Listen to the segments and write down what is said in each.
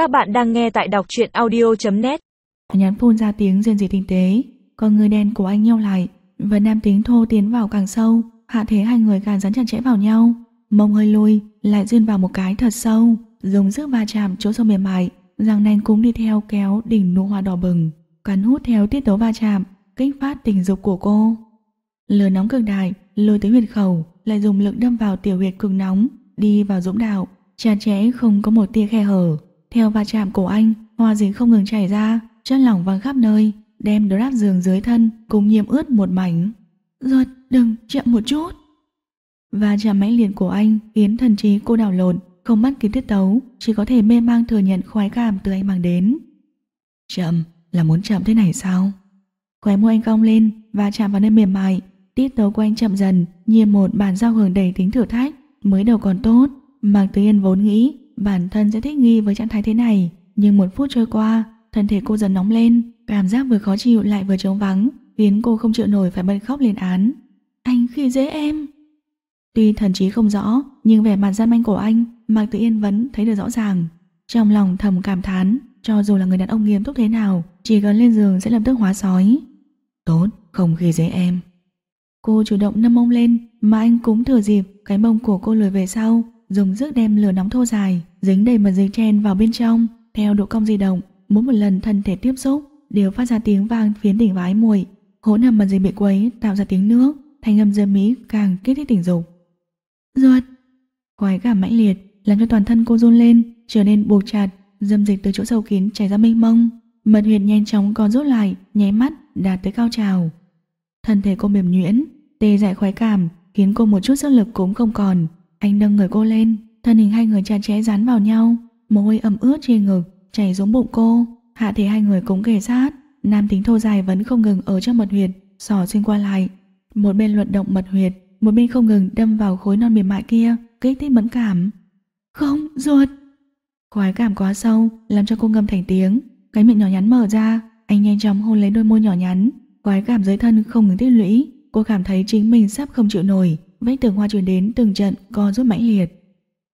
Các bạn đang nghe tại đọc truyện audio.net Nhắn phun ra tiếng rên rỉ tinh tế con người đen của anh nhau lại, Và nam tính thô tiến vào càng sâu, Hạ thế hai người càng dán chặt chẽ vào nhau. Mông hơi lui Lại duyên vào một cái thật sâu Dùng sức va chạm chỗ sâu mềm mại Răng nanh cũng đi theo kéo đỉnh nụ hoa đỏ bừng, Cắn hút theo tiết tấu va chạm, Kích phát tình dục của cô. Lửa nóng cực đại, lôi tới huyệt khẩu, Lại dùng lực đâm vào tiểu huyệt cực nóng, Đi vào dũng đạo, Chặt chẽ không có một tia khe hở. Theo va chạm của anh Hoa dính không ngừng chảy ra chân lỏng văng khắp nơi Đem drap đáp giường dưới thân Cùng nhiễm ướt một mảnh Ruột đừng chậm một chút và chạm mãnh liệt của anh khiến thần trí cô đảo lộn, không bắt kịp tiết tấu, chỉ có thể mê mang thừa nhận khoái cảm từ anh mang đến. Chậm, là muốn chậm thế này sao? Khóe môi anh cong lên và chạm vào nơi mềm mại, tiết tấu của anh chậm dần, như một bản giao hưởng đầy tính thử thách, mới đầu còn tốt, Mạc Tử Yên vốn nghĩ bản thân sẽ thích nghi với trạng thái thế này, nhưng một phút trôi qua, thân thể cô dần nóng lên, cảm giác vừa khó chịu lại vừa trống vắng, khiến cô không chịu nổi phải bật khóc lên án. Anh khi dễ em. Tuy thần trí không rõ, nhưng vẻ mặt gian manh của anh, Mạc Tử Yên vẫn thấy được rõ ràng. Trong lòng thầm cảm thán, cho dù là người đàn ông nghiêm túc thế nào, chỉ cần lên giường sẽ lập tức hóa sói. Tốt, không khi dễ em. Cô chủ động nâng mông lên, mà anh cũng thừa dịp cái mông của cô lùi về sau, dùng sức đem lửa nóng thô dài, dính đầy mật dính chen vào bên trong, theo độ cong di động, mỗi một lần thân thể tiếp xúc đều phát ra tiếng vang phiến đỉnh vái mùi, hỗn hợp mật dính bị quấy tạo ra tiếng nước, thanh âm dơ mỹ càng kích thích tình dục. Ruột! Khoái cảm mãnh liệt làm cho toàn thân cô run lên, trở nên buộc chặt, dâm dịch từ chỗ sâu kín chảy ra mênh mông. Mật huyệt nhanh chóng còn rút lại, nháy mắt, đạt tới cao trào. Thân thể cô mềm nhuyễn, tê dại khoái cảm, khiến cô một chút sức lực cũng không còn. Anh nâng người cô lên, thân hình hai người chặt chẽ dán vào nhau, mồ hôi ẩm ướt trên ngực, chảy xuống bụng cô. Hạ thể hai người cũng kề sát, nam tính thô dài vẫn không ngừng ở trong mật huyệt, sỏ xuyên qua lại. Một bên luận động mật huyệt, một bên không ngừng đâm vào khối non mềm mại kia, kích thích mẫn cảm. Không, ruột! Khoái cảm quá sâu, làm cho cô ngâm thành tiếng, cái miệng nhỏ nhắn mở ra, anh nhanh chóng hôn lấy đôi môi nhỏ nhắn, khoái cảm dưới thân không ngừng tích lũy, cô cảm thấy chính mình sắp không chịu nổi, vách tường hoa truyền đến từng trận co rút mãnh liệt.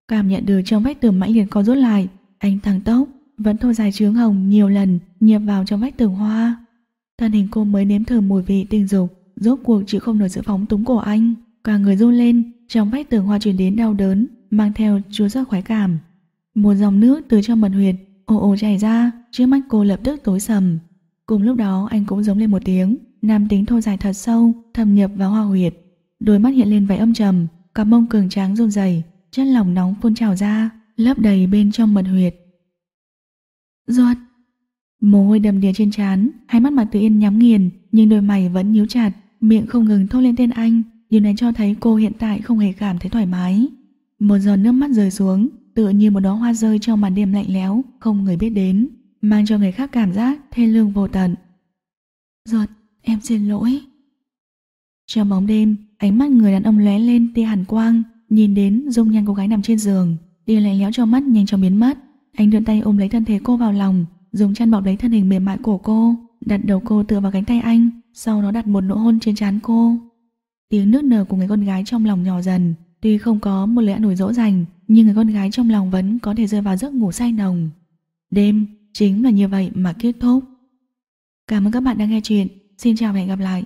Cảm nhận được trong vách tường mãnh liệt co rút lại, anh tăng tốc, vẫn thô dài trướng hồng nhiều lần nhập vào trong vách tường hoa. Thân hình cô mới nếm thử mùi vị tình dục, rốt cuộc chịu không nổi sự phóng túng của anh. Cả người run lên, trong vách tường hoa truyền đến đau đớn, mang theo chúa rất khoái cảm. Một dòng nước từ trong mật huyệt, ồ ồ chảy ra, trước mắt cô lập tức tối sầm. Cùng lúc đó anh cũng giống lên một tiếng, nam tính thô dài thật sâu, thâm nhập vào hoa huyệt. Đôi mắt hiện lên vẻ âm trầm, cặp mông cường tráng run rẩy, chân lòng nóng phun trào ra, lấp đầy bên trong mật huyệt. Ruột! Mồ hôi đầm đìa trên trán, hai mắt mặt tự yên nhắm nghiền, nhưng đôi mày vẫn nhíu chặt, miệng không ngừng thốt lên tên anh, Điều này cho thấy cô hiện tại không hề cảm thấy thoải mái. Một giọt nước mắt rơi xuống, tựa như một đóa hoa rơi trong màn đêm lạnh lẽo, không người biết đến, mang cho người khác cảm giác thê lương vô tận. Giọt, em xin lỗi. Trong bóng đêm, ánh mắt người đàn ông lóe lên tia hàn quang, nhìn đến dung nhan cô gái nằm trên giường, đi lạnh lẽo cho mắt nhanh chóng biến mất. Anh đưa tay ôm lấy thân thể cô vào lòng, dùng chăn bọc lấy thân hình mềm mại của cô, đặt đầu cô tựa vào cánh tay anh, sau đó đặt một nụ hôn trên trán cô. Tiếng nước nở của người con gái trong lòng nhỏ dần, tuy không có một lời ăn ủi dỗ dành, nhưng người con gái trong lòng vẫn có thể rơi vào giấc ngủ say nồng. Đêm chính là như vậy mà kết thúc. Cảm ơn các bạn đã nghe chuyện. Xin chào và hẹn gặp lại.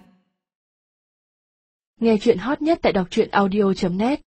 Nghe chuyện hot nhất tại đọc truyện audio.net